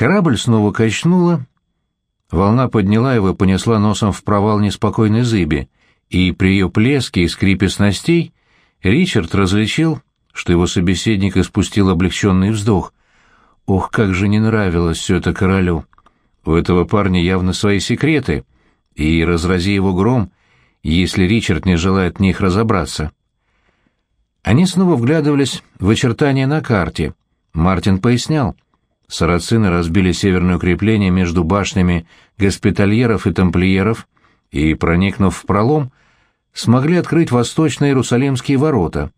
Корабль снова качнула, волна подняла его и понесла носом в провал неспокойной зыби, и при ее плеске и скрипе снастей Ричард различил, что его собеседник испустил облегченный вздох. Ох, как же не нравилось все это королю! У этого парня явно свои секреты, и разрази его гром, если Ричард не желает в них разобраться. Они снова вглядывались в очертания на карте. Мартин пояснял. Сарацины разбили северное укрепление между башнями госпитальеров и тамплиеров и, проникнув в пролом, смогли открыть восточные Иерусалимские ворота.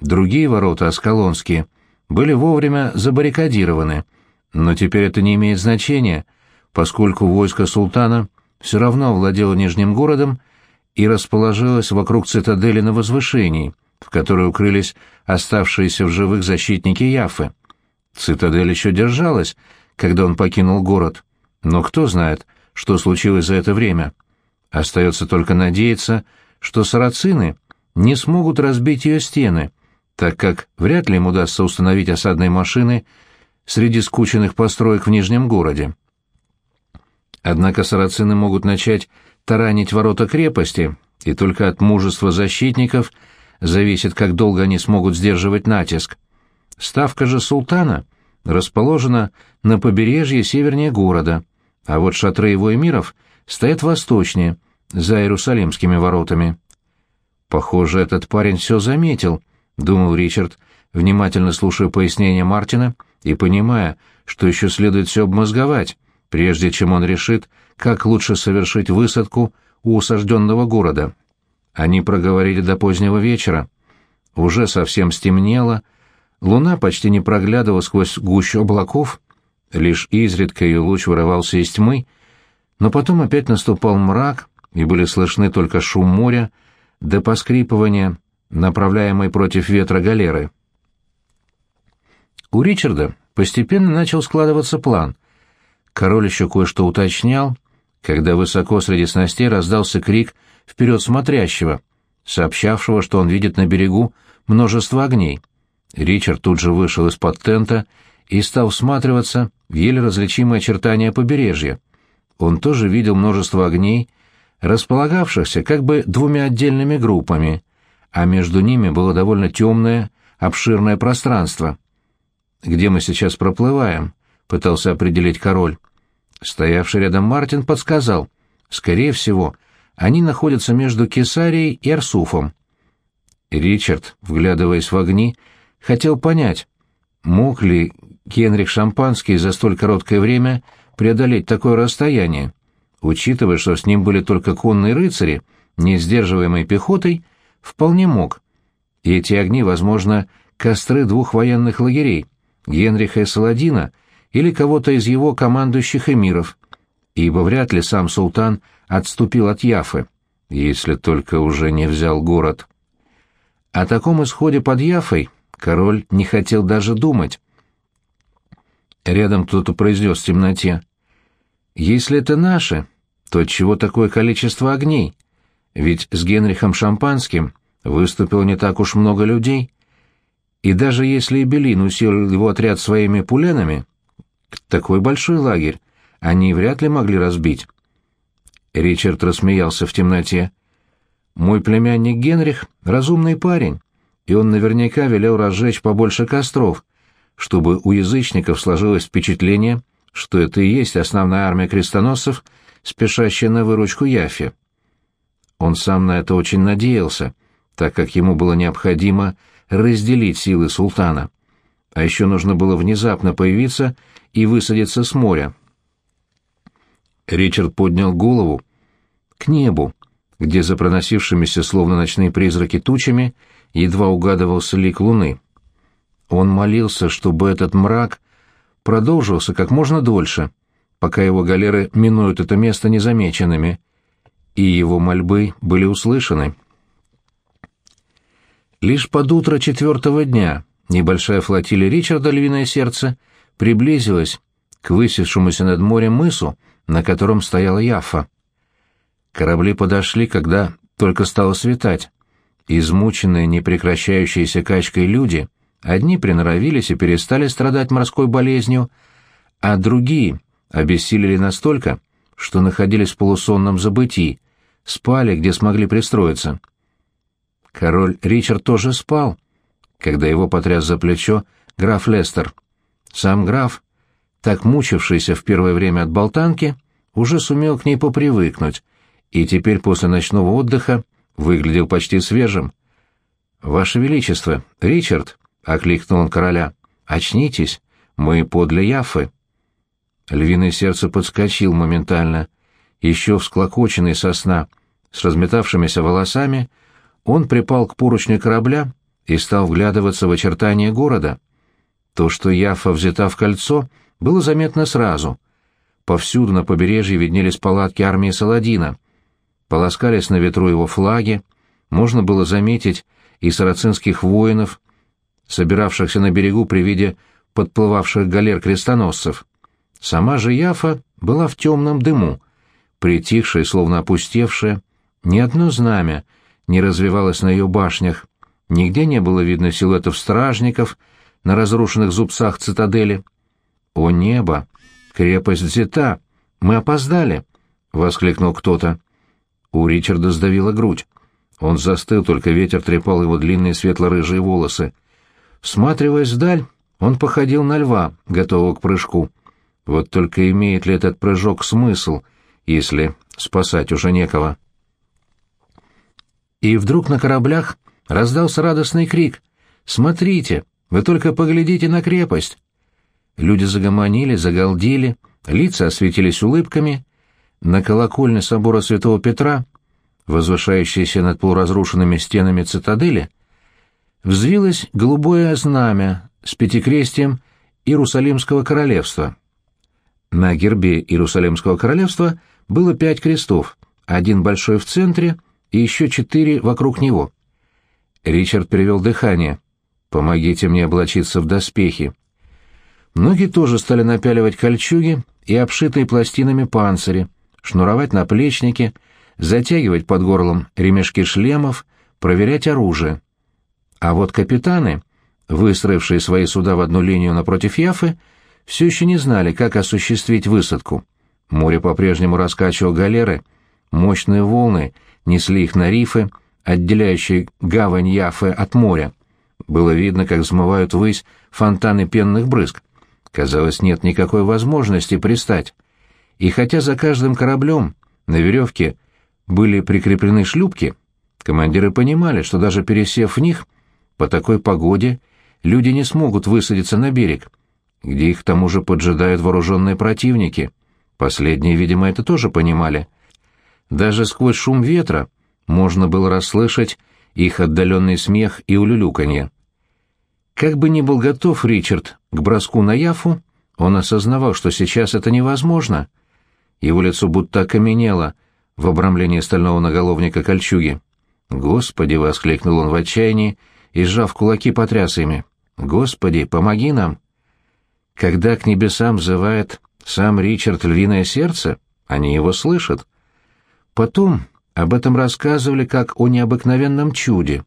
Другие ворота, Аскалонские, были вовремя забаррикадированы, но теперь это не имеет значения, поскольку войско султана все равно владело Нижним городом и расположилось вокруг цитадели на возвышении, в которой укрылись оставшиеся в живых защитники Яфы. Цитадель еще держалась, когда он покинул город, но кто знает, что случилось за это время. Остается только надеяться, что сарацины не смогут разбить ее стены, так как вряд ли им удастся установить осадные машины среди скученных построек в Нижнем городе. Однако сарацины могут начать таранить ворота крепости, и только от мужества защитников зависит, как долго они смогут сдерживать натиск. Ставка же султана расположена на побережье севернее города, а вот шатры его эмиров стоят восточнее, за Иерусалимскими воротами. «Похоже, этот парень все заметил», — думал Ричард, внимательно слушая пояснения Мартина и понимая, что еще следует все обмозговать, прежде чем он решит, как лучше совершить высадку у усажденного города. Они проговорили до позднего вечера. Уже совсем стемнело, луна почти не проглядывала сквозь гущу облаков, лишь изредка ее луч вырывался из тьмы, но потом опять наступал мрак, и были слышны только шум моря до поскрипывания, направляемой против ветра галеры. У Ричарда постепенно начал складываться план. Король еще кое-что уточнял, когда высоко среди снастей раздался крик вперед смотрящего, сообщавшего, что он видит на берегу множество огней. Ричард тут же вышел из-под тента и стал всматриваться в еле различимые очертания побережья. Он тоже видел множество огней, располагавшихся как бы двумя отдельными группами, а между ними было довольно темное, обширное пространство. «Где мы сейчас проплываем?» — пытался определить король. Стоявший рядом Мартин подсказал. «Скорее всего, они находятся между Кесарией и Арсуфом». Ричард, вглядываясь в огни, хотел понять, мог ли Генрих Шампанский за столь короткое время преодолеть такое расстояние. Учитывая, что с ним были только конные рыцари, не сдерживаемой пехотой, вполне мог. И эти огни, возможно, костры двух военных лагерей, Генриха и Саладина или кого-то из его командующих эмиров, ибо вряд ли сам султан отступил от Яфы, если только уже не взял город. О таком исходе под Яфой король не хотел даже думать. Рядом кто-то произнес в темноте. «Если это наши, то чего такое количество огней? Ведь с Генрихом Шампанским выступило не так уж много людей. И даже если и Белин усилил его отряд своими пуленами, такой большой лагерь они вряд ли могли разбить. Ричард рассмеялся в темноте. «Мой племянник Генрих — разумный парень, и он наверняка велел разжечь побольше костров, чтобы у язычников сложилось впечатление, что это и есть основная армия крестоносцев — спешащая на выручку Яфе. Он сам на это очень надеялся, так как ему было необходимо разделить силы султана. А еще нужно было внезапно появиться и высадиться с моря. Ричард поднял голову к небу, где за проносившимися словно ночные призраки тучами едва угадывался лик луны. Он молился, чтобы этот мрак продолжился как можно дольше — пока его галеры минуют это место незамеченными, и его мольбы были услышаны. Лишь под утро четвертого дня небольшая флотилия Ричарда «Львиное сердце» приблизилась к высевшемуся над морем мысу, на котором стояла Яффа. Корабли подошли, когда только стало светать. Измученные непрекращающейся качкой люди, одни приноровились и перестали страдать морской болезнью, а другие обессилели настолько, что находились в полусонном забытии, спали, где смогли пристроиться. Король Ричард тоже спал, когда его потряс за плечо граф Лестер. Сам граф, так мучившийся в первое время от болтанки, уже сумел к ней попривыкнуть, и теперь после ночного отдыха выглядел почти свежим. «Ваше Величество, Ричард!» — окликнул он короля. «Очнитесь, мы подле Яффы». Львиное сердце подскочил моментально. Еще всклокоченный со сна, с разметавшимися волосами, он припал к поручню корабля и стал вглядываться в очертания города. То, что Яффа взята в кольцо, было заметно сразу. Повсюду на побережье виднелись палатки армии Саладина. Полоскались на ветру его флаги, можно было заметить и сарацинских воинов, собиравшихся на берегу при виде подплывавших галер крестоносцев. Сама же Яфа была в темном дыму, притихшая, словно опустевшая. Ни одно знамя не развивалось на ее башнях, нигде не было видно силуэтов стражников на разрушенных зубцах цитадели. «О небо! Крепость взята! Мы опоздали!» — воскликнул кто-то. У Ричарда сдавила грудь. Он застыл, только ветер трепал его длинные светло-рыжие волосы. Всматриваясь вдаль, он походил на льва, готового к прыжку. Вот только имеет ли этот прыжок смысл, если спасать уже некого? И вдруг на кораблях раздался радостный крик. «Смотрите, вы только поглядите на крепость!» Люди загомонили, загалдели, лица осветились улыбками. На колокольне собора святого Петра, возвышающейся над полуразрушенными стенами цитадели, взвилось голубое знамя с пятикрестием Иерусалимского королевства. На гербе Иерусалимского королевства было пять крестов, один большой в центре и еще четыре вокруг него. Ричард перевел дыхание. «Помогите мне облачиться в доспехи». Многие тоже стали напяливать кольчуги и обшитые пластинами панцири, шнуровать наплечники, затягивать под горлом ремешки шлемов, проверять оружие. А вот капитаны, выстроившие свои суда в одну линию напротив Яфы, все еще не знали, как осуществить высадку. Море по-прежнему раскачивало галеры, мощные волны несли их на рифы, отделяющие гавань Яфы от моря. Было видно, как взмывают ввысь фонтаны пенных брызг. Казалось, нет никакой возможности пристать. И хотя за каждым кораблем на веревке были прикреплены шлюпки, командиры понимали, что даже пересев в них, по такой погоде люди не смогут высадиться на берег, где их к тому же поджидают вооруженные противники. Последние, видимо, это тоже понимали. Даже сквозь шум ветра можно было расслышать их отдаленный смех и улюлюканье. Как бы ни был готов Ричард к броску на Яфу, он осознавал, что сейчас это невозможно. Его лицо будто окаменело в обрамлении стального наголовника кольчуги. «Господи!» — воскликнул он в отчаянии и, сжав кулаки, потряс ими. «Господи, помоги нам!» Когда к небесам взывает сам Ричард Львиное Сердце, они его слышат. Потом об этом рассказывали как о необыкновенном чуде,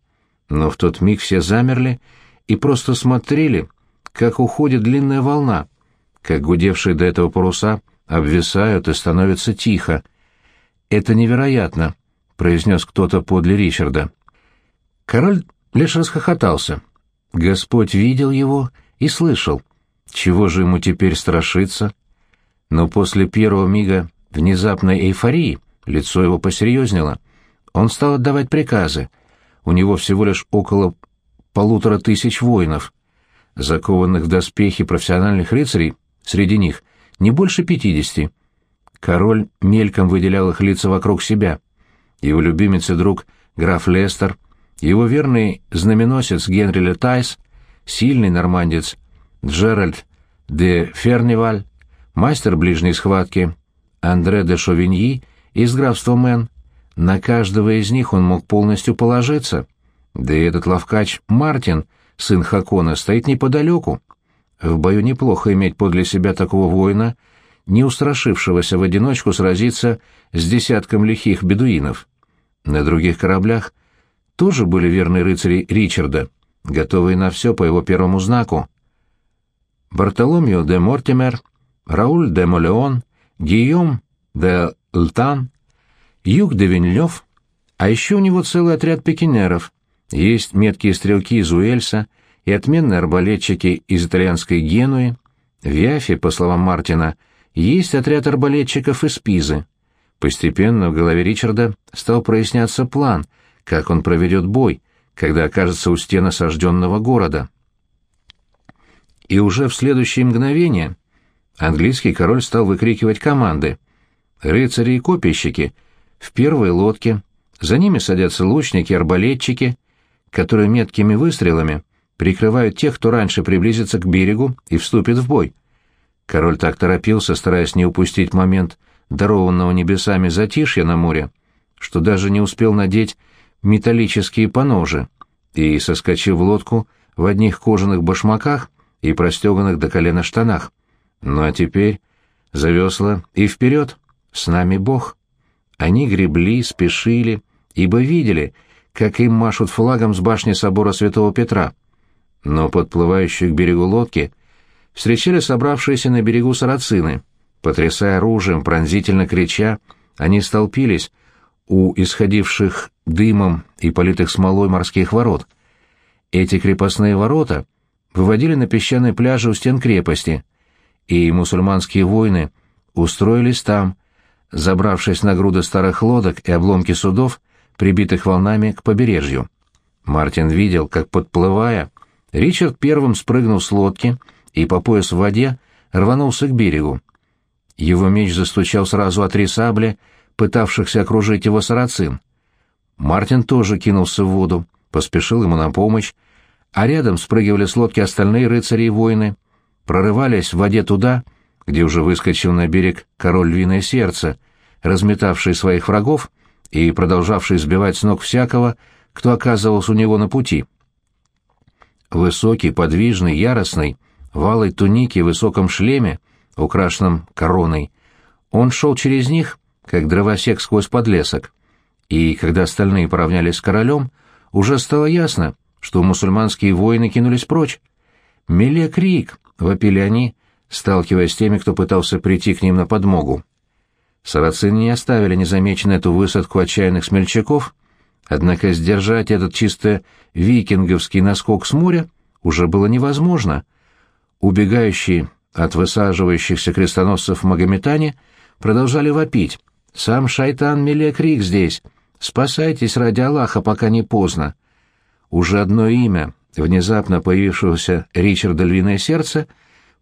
но в тот миг все замерли и просто смотрели, как уходит длинная волна, как гудевшие до этого паруса обвисают и становится тихо. «Это невероятно», — произнес кто-то подле Ричарда. Король лишь расхохотался. Господь видел его и слышал — чего же ему теперь страшиться? Но после первого мига внезапной эйфории лицо его посерьезнело. Он стал отдавать приказы. У него всего лишь около полутора тысяч воинов. Закованных в доспехи профессиональных рыцарей среди них не больше пятидесяти. Король мельком выделял их лица вокруг себя. Его любимец и друг граф Лестер, его верный знаменосец Генри Летайс, сильный нормандец Джеральд де Ферниваль, мастер ближней схватки, Андре де Шовиньи из графства Мэн. На каждого из них он мог полностью положиться. Да и этот ловкач Мартин, сын Хакона, стоит неподалеку. В бою неплохо иметь подле себя такого воина, не устрашившегося в одиночку сразиться с десятком лихих бедуинов. На других кораблях тоже были верные рыцари Ричарда, готовые на все по его первому знаку. Бартоломью де Мортимер, Рауль де Молеон, Гийом де Лтан, Юг де Винлёв, а еще у него целый отряд пекинеров. Есть меткие стрелки из Уэльса и отменные арбалетчики из итальянской Генуи. В Яфе, по словам Мартина, есть отряд арбалетчиков из Пизы. Постепенно в голове Ричарда стал проясняться план, как он проведет бой, когда окажется у стен осажденного города. И уже в следующее мгновение английский король стал выкрикивать команды. Рыцари и копейщики в первой лодке, за ними садятся лучники и арбалетчики, которые меткими выстрелами прикрывают тех, кто раньше приблизится к берегу и вступит в бой. Король так торопился, стараясь не упустить момент дарованного небесами затишья на море, что даже не успел надеть металлические поножи и, соскочив в лодку в одних кожаных башмаках и простеганных до колена штанах. Ну а теперь за весла и вперед, с нами Бог. Они гребли, спешили, ибо видели, как им машут флагом с башни собора святого Петра. Но подплывающие к берегу лодки встречали собравшиеся на берегу сарацины. Потрясая оружием, пронзительно крича, они столпились у исходивших дымом и политых смолой морских ворот. Эти крепостные ворота выводили на песчаные пляжи у стен крепости, и мусульманские воины устроились там, забравшись на груды старых лодок и обломки судов, прибитых волнами к побережью. Мартин видел, как, подплывая, Ричард первым спрыгнул с лодки и по пояс в воде рванулся к берегу. Его меч застучал сразу о три сабли, пытавшихся окружить его сарацин. Мартин тоже кинулся в воду, поспешил ему на помощь, а рядом спрыгивали с лодки остальные рыцари и воины, прорывались в воде туда, где уже выскочил на берег король львиное сердце, разметавший своих врагов и продолжавший сбивать с ног всякого, кто оказывался у него на пути. Высокий, подвижный, яростный, в алой тунике и высоком шлеме, украшенном короной, он шел через них, как дровосек сквозь подлесок. И когда остальные поравнялись с королем, уже стало ясно, что мусульманские воины кинулись прочь. «Меле крик!» — вопили они, сталкиваясь с теми, кто пытался прийти к ним на подмогу. Сарацины не оставили незамеченной эту высадку отчаянных смельчаков, однако сдержать этот чисто викинговский наскок с моря уже было невозможно. Убегающие от высаживающихся крестоносцев магометане продолжали вопить. «Сам шайтан Мелекрик здесь! Спасайтесь ради Аллаха, пока не поздно!» Уже одно имя, внезапно появившегося Ричарда Львиное Сердце,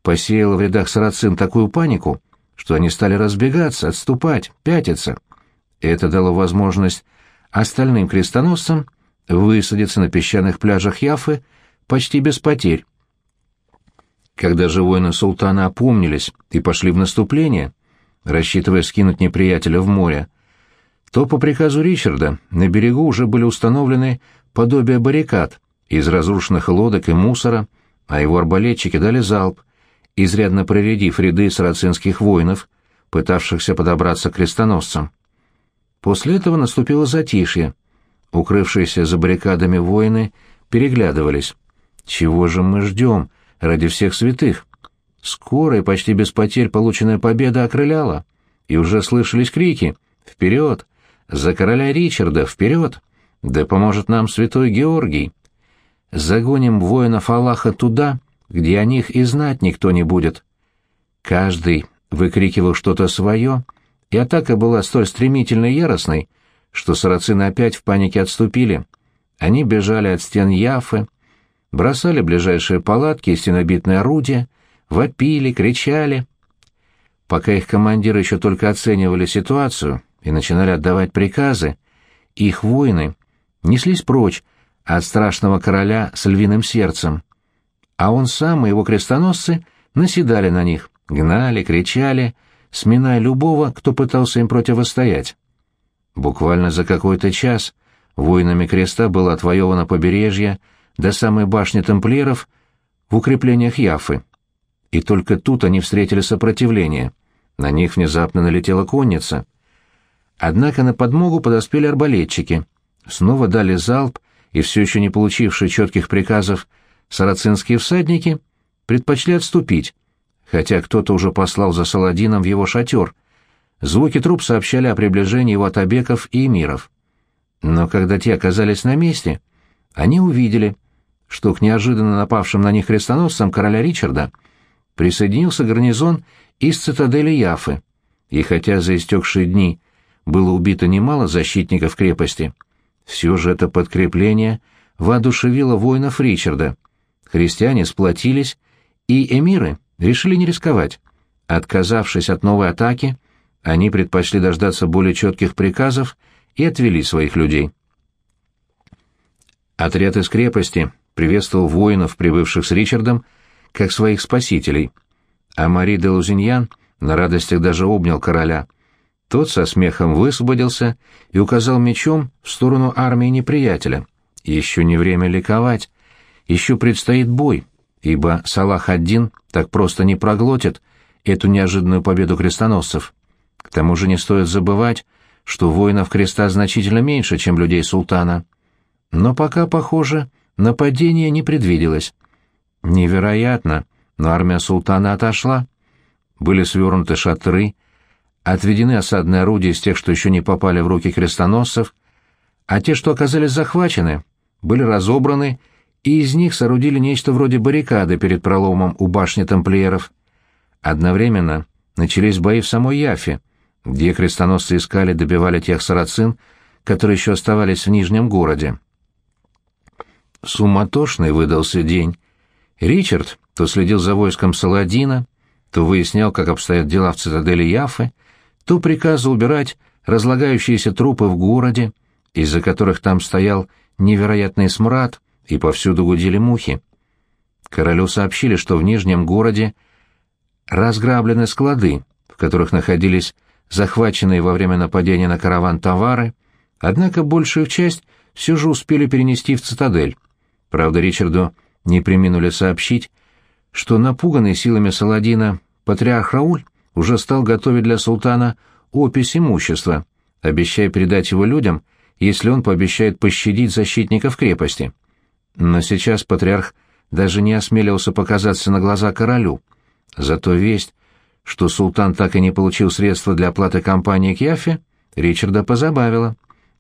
посеяло в рядах сарацин такую панику, что они стали разбегаться, отступать, пятиться. Это дало возможность остальным крестоносцам высадиться на песчаных пляжах Яфы почти без потерь. Когда же воины султана опомнились и пошли в наступление, рассчитывая скинуть неприятеля в море, то по приказу Ричарда на берегу уже были установлены подобие баррикад из разрушенных лодок и мусора, а его арбалетчики дали залп, изрядно проредив ряды сарацинских воинов, пытавшихся подобраться к крестоносцам. После этого наступило затишье. Укрывшиеся за баррикадами воины переглядывались. «Чего же мы ждем ради всех святых?» Скоро и почти без потерь полученная победа окрыляла, и уже слышались крики «Вперед! За короля Ричарда! Вперед! Да поможет нам святой Георгий! Загоним воинов Аллаха туда, где о них и знать никто не будет. Каждый выкрикивал что-то свое, и атака была столь стремительной и яростной, что сарацины опять в панике отступили. Они бежали от стен Яфы, бросали ближайшие палатки и стенобитные орудия, вопили, кричали. Пока их командиры еще только оценивали ситуацию и начинали отдавать приказы, их воины неслись прочь от страшного короля с львиным сердцем а он сам и его крестоносцы наседали на них, гнали, кричали, сминая любого, кто пытался им противостоять. Буквально за какой-то час воинами креста было отвоевано побережье до самой башни тамплиеров в укреплениях Яфы. И только тут они встретили сопротивление. На них внезапно налетела конница. Однако на подмогу подоспели арбалетчики. Снова дали залп, и все еще не получившие четких приказов сарацинские всадники предпочли отступить, хотя кто-то уже послал за Саладином в его шатер. Звуки труп сообщали о приближении его табеков и эмиров. Но когда те оказались на месте, они увидели, что к неожиданно напавшим на них крестоносцам короля Ричарда присоединился гарнизон из цитадели Яфы, и хотя за истекшие дни было убито немало защитников крепости, все же это подкрепление воодушевило воинов Ричарда. Христиане сплотились, и эмиры решили не рисковать. Отказавшись от новой атаки, они предпочли дождаться более четких приказов и отвели своих людей. Отряд из крепости приветствовал воинов, прибывших с Ричардом, как своих спасителей, а Мари де Лузиньян на радостях даже обнял короля. Тот со смехом высвободился и указал мечом в сторону армии неприятеля. Еще не время ликовать, еще предстоит бой, ибо Салах один так просто не проглотит эту неожиданную победу крестоносцев. К тому же не стоит забывать, что воинов креста значительно меньше, чем людей султана. Но пока, похоже, нападение не предвиделось. Невероятно, но армия султана отошла. Были свернуты шатры, отведены осадные орудия из тех, что еще не попали в руки крестоносцев, а те, что оказались захвачены, были разобраны, и из них соорудили нечто вроде баррикады перед проломом у башни тамплиеров. Одновременно начались бои в самой Яфе, где крестоносцы искали добивали тех сарацин, которые еще оставались в Нижнем городе. Суматошный выдался день. Ричард то следил за войском Саладина, то выяснял, как обстоят дела в цитадели Яфы, то приказывал убирать разлагающиеся трупы в городе, из-за которых там стоял невероятный смрад, и повсюду гудели мухи. Королю сообщили, что в Нижнем городе разграблены склады, в которых находились захваченные во время нападения на караван товары, однако большую часть все же успели перенести в цитадель. Правда, Ричарду не приминули сообщить, что напуганный силами Саладина патриарх Рауль уже стал готовить для султана опись имущества, обещая передать его людям, если он пообещает пощадить защитников крепости. Но сейчас патриарх даже не осмелился показаться на глаза королю. Зато весть, что султан так и не получил средства для оплаты кампании к Яфе, Ричарда позабавила.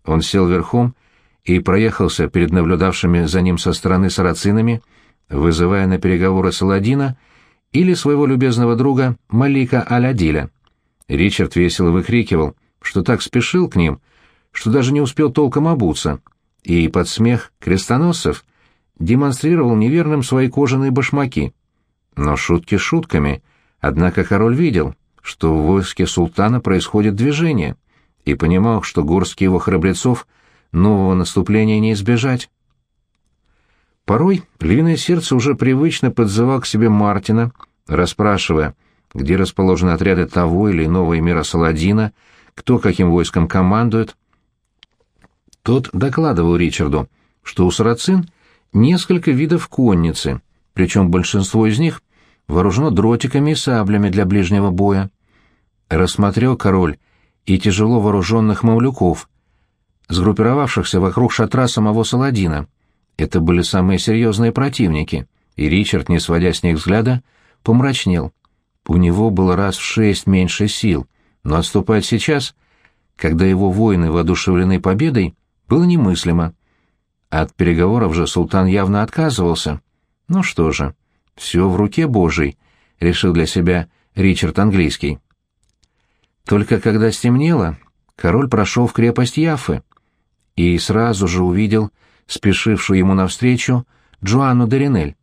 Он сел верхом и проехался перед наблюдавшими за ним со стороны сарацинами, вызывая на переговоры Саладина или своего любезного друга Малика Алядиля. Ричард весело выкрикивал, что так спешил к ним, что даже не успел толком обуться, и под смех крестоносцев демонстрировал неверным свои кожаные башмаки. Но шутки шутками, однако король видел, что в войске султана происходит движение, и понимал, что горстки его храбрецов нового наступления не избежать. Порой львиное сердце уже привычно подзывал к себе Мартина, расспрашивая, где расположены отряды того или иного эмира Саладина, кто каким войском командует. Тот докладывал Ричарду, что у сарацин несколько видов конницы, причем большинство из них вооружено дротиками и саблями для ближнего боя. Рассмотрел король и тяжело вооруженных мамлюков, сгруппировавшихся вокруг шатра самого Саладина. Это были самые серьезные противники, и Ричард, не сводя с них взгляда, помрачнел. У него было раз в шесть меньше сил, но отступать сейчас, когда его воины воодушевлены победой, было немыслимо. От переговоров же султан явно отказывался. Ну что же, все в руке Божией, решил для себя Ричард Английский. Только когда стемнело, король прошел в крепость Яфы и сразу же увидел спешившую ему навстречу Джоанну Деринель.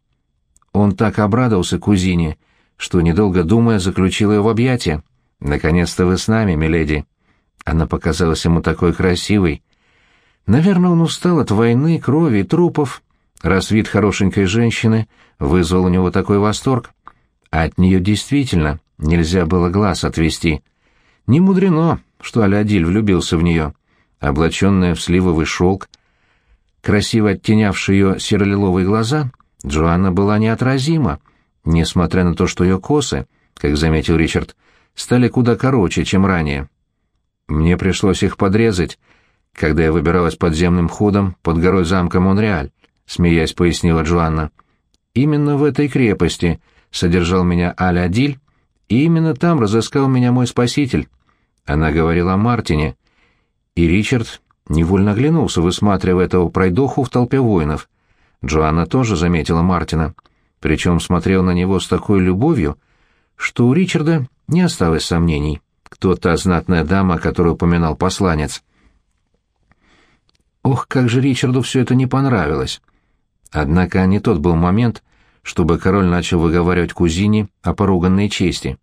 Он так обрадовался кузине, что, недолго думая, заключил ее в объятия. «Наконец-то вы с нами, миледи». Она показалась ему такой красивой, Наверное, он устал от войны, крови и трупов, раз вид хорошенькой женщины вызвал у него такой восторг. А от нее действительно нельзя было глаз отвести. Не мудрено, что Алядиль влюбился в нее. Облаченная в сливовый шелк, красиво оттенявшие ее серо-лиловые глаза, Джоанна была неотразима, несмотря на то, что ее косы, как заметил Ричард, стали куда короче, чем ранее. Мне пришлось их подрезать, когда я выбиралась подземным ходом под горой замка Монреаль», — смеясь пояснила Джоанна. «Именно в этой крепости содержал меня Аль-Адиль, и именно там разыскал меня мой спаситель. Она говорила о Мартине, и Ричард невольно оглянулся, высматривая этого пройдоху в толпе воинов. Джоанна тоже заметила Мартина, причем смотрел на него с такой любовью, что у Ричарда не осталось сомнений, кто та знатная дама, которую упоминал посланец. Ох, как же Ричарду все это не понравилось. Однако не тот был момент, чтобы король начал выговаривать кузине о поруганной чести.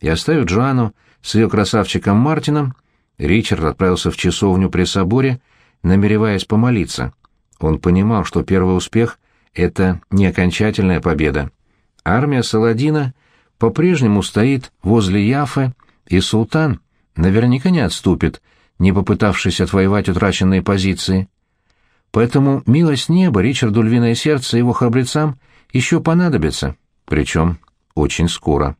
И оставив Джоанну с ее красавчиком Мартином, Ричард отправился в часовню при соборе, намереваясь помолиться. Он понимал, что первый успех — это не окончательная победа. Армия Саладина по-прежнему стоит возле Яфы, и султан наверняка не отступит, не попытавшись отвоевать утраченные позиции. Поэтому милость неба Ричарду Львиное Сердце и его храбрецам еще понадобится, причем очень скоро.